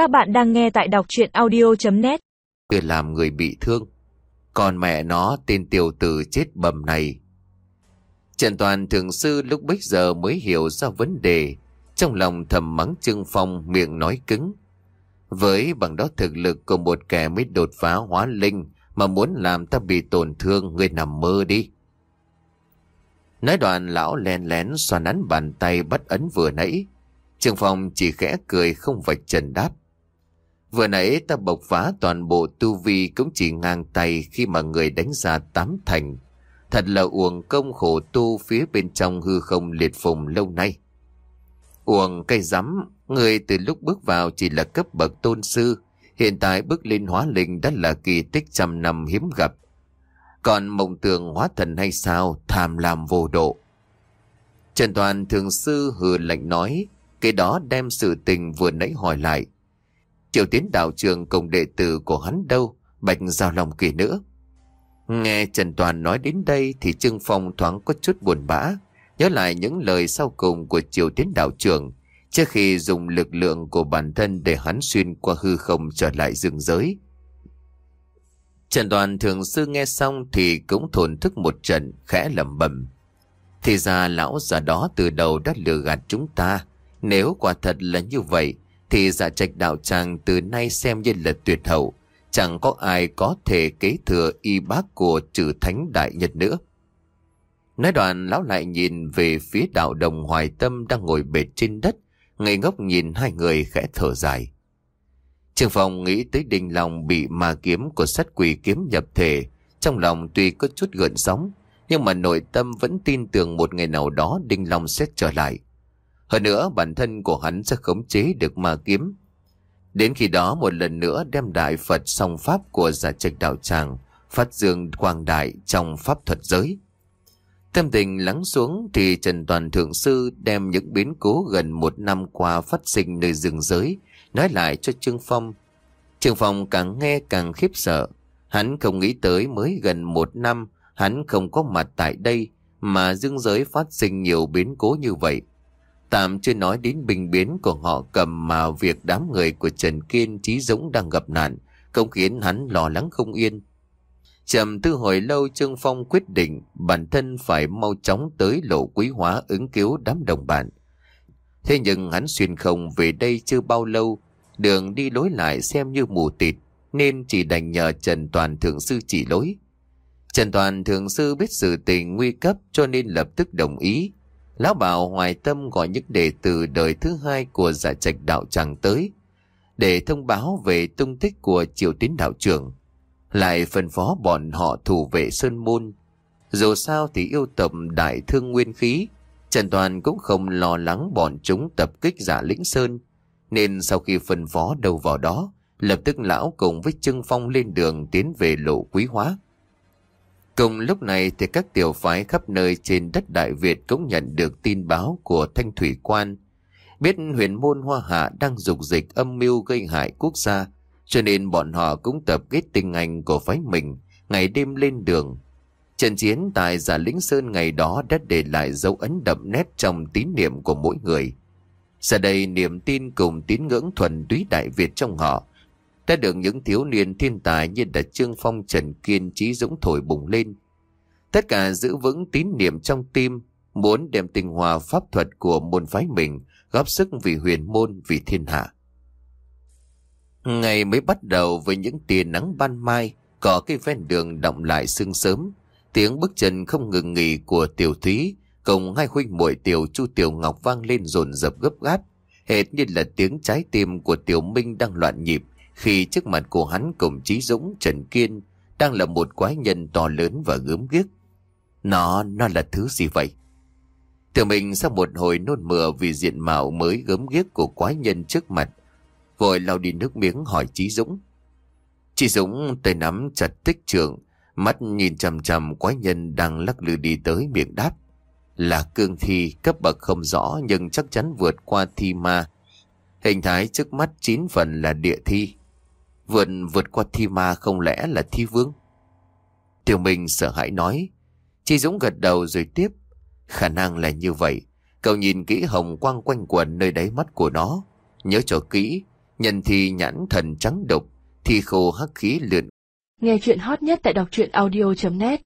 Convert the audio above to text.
Các bạn đang nghe tại đọc chuyện audio.net Để làm người bị thương. Còn mẹ nó, tên tiểu tử chết bầm này. Trần Toàn thường sư lúc bấy giờ mới hiểu ra vấn đề. Trong lòng thầm mắng Trương Phong, miệng nói cứng. Với bằng đó thực lực của một kẻ mới đột phá hóa linh Mà muốn làm ta bị tổn thương Người nằm mơ đi. Nói đoạn lão len lén xoa nắn bàn tay bắt ấn vừa nãy. Trương Phong chỉ khẽ cười không vạch trần đáp. Vừa nãy ta bộc phá toàn bộ tu vi cũng chỉ ngang tay khi mà người đánh ra tám thành. Thật là uổng công khổ tu phía bên trong hư không liệt phùng lâu nay. Uổng cây rắm, người từ lúc bước vào chỉ là cấp bậc tôn sư, hiện tại bước lên hóa linh đã là kỳ tích trăm năm hiếm gặp. Còn mộng tường hóa thần hay sao, tham làm vô độ. Trần Toàn thường sư hừ lạnh nói, cái đó đem sự tình vừa nãy hỏi lại. Triều tiến đạo trường cùng đệ tử của hắn đâu, bạch giao lòng kỳ nữa. Nghe Trần Toàn nói đến đây thì Trương Phong thoáng có chút buồn bã, nhớ lại những lời sau cùng của Triều tiến đạo trường, trước khi dùng lực lượng của bản thân để hắn xuyên qua hư không trở lại rừng giới. Trần Toàn thường sư nghe xong thì cũng thổn thức một trận, khẽ lẩm bẩm. Thì ra lão già đó từ đầu đã lừa gạt chúng ta, nếu quả thật là như vậy, thì giả trạch đạo tràng từ nay xem như là tuyệt hậu. Chẳng có ai có thể kế thừa y bác của trừ thánh đại nhật nữa. Nói đoạn lão lại nhìn về phía đạo đồng hoài tâm đang ngồi bệt trên đất, ngây ngốc nhìn hai người khẽ thở dài. Trường phòng nghĩ tới đình lòng bị ma kiếm của sát quỷ kiếm nhập thể, trong lòng tuy có chút gợn sóng, nhưng mà nội tâm vẫn tin tưởng một ngày nào đó đình lòng sẽ trở lại. Hơn nữa, bản thân của hắn sẽ khống chế được ma kiếm. Đến khi đó, một lần nữa đem đại Phật song pháp của giả trạch đạo tràng phát dương quang đại trong pháp thuật giới. Tâm tình lắng xuống thì Trần Toàn Thượng Sư đem những biến cố gần một năm qua phát sinh nơi rừng giới, nói lại cho Trương Phong. Trương Phong càng nghe càng khiếp sợ. Hắn không nghĩ tới mới gần một năm, hắn không có mặt tại đây mà dương giới phát sinh nhiều biến cố như vậy. Tạm chưa nói đến bình biến của họ cầm mà việc đám người của Trần Kiên Trí Dũng đang gặp nạn, không khiến hắn lo lắng không yên. Trầm tư hồi lâu Trương Phong quyết định bản thân phải mau chóng tới lộ quý hóa ứng cứu đám đồng bạn. Thế nhưng hắn xuyên không về đây chưa bao lâu, đường đi lối lại xem như mù tịt, nên chỉ đành nhờ Trần Toàn Thượng Sư chỉ lối. Trần Toàn Thượng Sư biết sự tình nguy cấp cho nên lập tức đồng ý, Lão bảo hoài tâm gọi những đệ tử đời thứ hai của giả trạch đạo tràng tới để thông báo về tung tích của triều tín đạo trưởng. Lại phân phó bọn họ thủ vệ Sơn Môn. Dù sao thì yêu tập đại thương nguyên khí, Trần Toàn cũng không lo lắng bọn chúng tập kích giả lĩnh Sơn. Nên sau khi phân phó đầu vào đó, lập tức lão cùng với Trưng Phong lên đường tiến về lộ quý hóa. Cùng lúc này thì các tiểu phái khắp nơi trên đất Đại Việt cũng nhận được tin báo của Thanh Thủy Quan. Biết huyền môn Hoa Hạ đang dục dịch âm mưu gây hại quốc gia, cho nên bọn họ cũng tập kết tình ảnh của phái mình, ngày đêm lên đường. Trận chiến tại giả lĩnh Sơn ngày đó đã để lại dấu ấn đậm nét trong tín niệm của mỗi người. Giờ đây niềm tin cùng tín ngưỡng thuần túy Đại Việt trong họ đã được những thiếu niên thiên tài như là Trương Phong Trần Kiên Trí Dũng thổi bùng lên. Tất cả giữ vững tín niệm trong tim, muốn đem tinh hòa pháp thuật của môn phái mình góp sức vì huyền môn vì thiên hạ. Ngày mới bắt đầu với những tia nắng ban mai, có cây ven đường động lại sương sớm, tiếng bước chân không ngừng nghỉ của tiểu thúy cùng hai huynh muội tiểu chu tiểu ngọc vang lên rồn rập gấp gáp, hệt như là tiếng trái tim của tiểu minh đang loạn nhịp khi trước mặt của hắn cùng Trí Dũng, Trần Kiên đang là một quái nhân to lớn và gớm ghiếc. Nó, nó là thứ gì vậy? Tiểu mình sau một hồi nôn mửa vì diện mạo mới gớm ghiếc của quái nhân trước mặt, vội lau đi nước miếng hỏi Trí Dũng. Trí Dũng tay nắm chặt tích trường, mắt nhìn chằm chằm quái nhân đang lắc lư đi tới miệng đáp. Là cương thi cấp bậc không rõ nhưng chắc chắn vượt qua thi ma. Hình thái trước mắt chín phần là địa thi. Vượt vượt qua thi ma không lẽ là thi vương? Tiểu Minh sợ hãi nói. Chi Dũng gật đầu rồi tiếp. Khả năng là như vậy. Cậu nhìn kỹ hồng quang quanh quần nơi đáy mắt của nó. Nhớ cho kỹ. Nhân thì nhãn thần trắng độc, thi khô hắc khí lượn. Nghe chuyện hot nhất tại đọc truyện audio.net